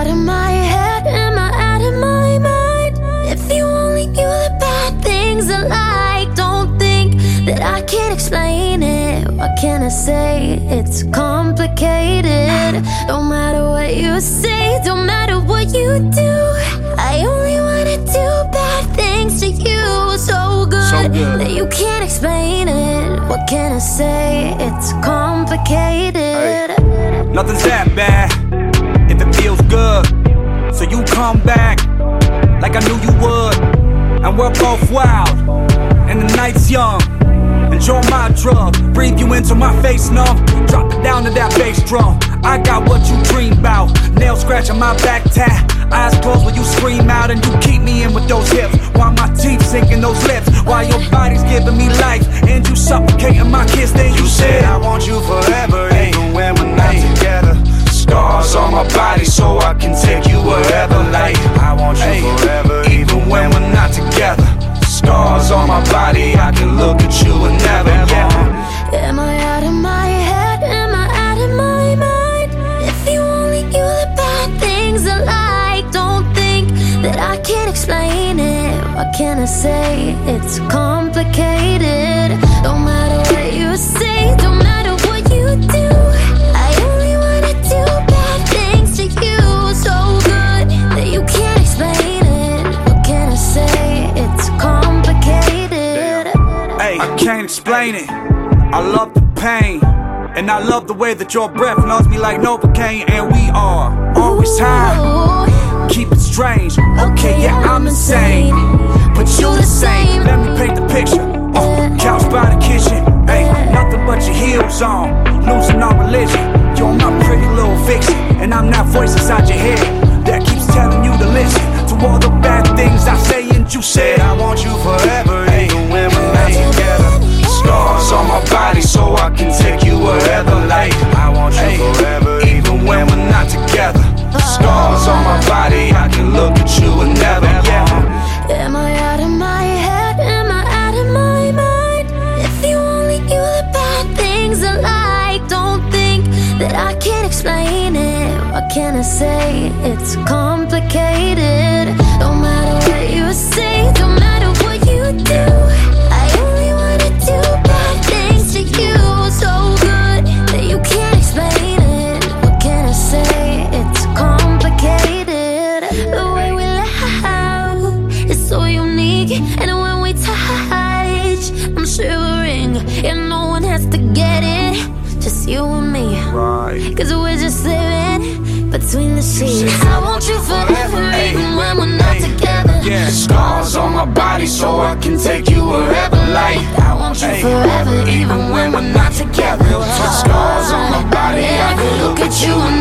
out of my head? Am I out of my mind? If you only knew the bad things I like, don't think that I can't explain it. What can I say? It's complicated. Don't matter what you say, don't matter what you do. I only wanna do bad things to you, so good, So good. that you can't explain it. What can I say? It's complicated. Nothing's that bad come back like I knew you would. And we're both wild, and the night's young. Enjoy my drug, breathe you into my face numb. Drop it down to that bass drum. I got what you dream about. Nail scratching my back tat. Eyes closed when you scream out and you keep me in with those hips. While my teeth sinking those lips. While your body's giving me life and you suffocating my kiss. Then you said, you forever, can I say? It's complicated. Don't matter what you say, don't matter what you do. I only wanna do bad things to you, so good that you can't explain it. What can I say? It's complicated. Hey, I can't explain it. I love the pain. And I love the way that your breath knows me like Novocaine. And we are always high. Keep it strange. Okay, yeah, I'm insane. On. Losing all religion. You're my pretty little vixen. And I'm that voice inside your head that keeps telling you to listen to all the bad things I say and you said. I want you forever, even when we're not together. Scars on my body so I can take you wherever. Like, I want you forever, even when we're not together. Scars on my body, I can look at you and never, can I say? It's complicated. Don't matter what you say, don't matter what you do. I only wanna do bad things to you, so good that you can't explain it. What can I say? It's complicated. The way we laugh is so unique, and when we touch, I'm shivering, and no one has to get it, just you and me. Right. Cause we're just living between the sheets. I want you forever, even when we're not together. Yeah. Scars on my body so I can take you wherever. Like, I want you Hey. forever, even when we're not together. scars on my body, I can look at you and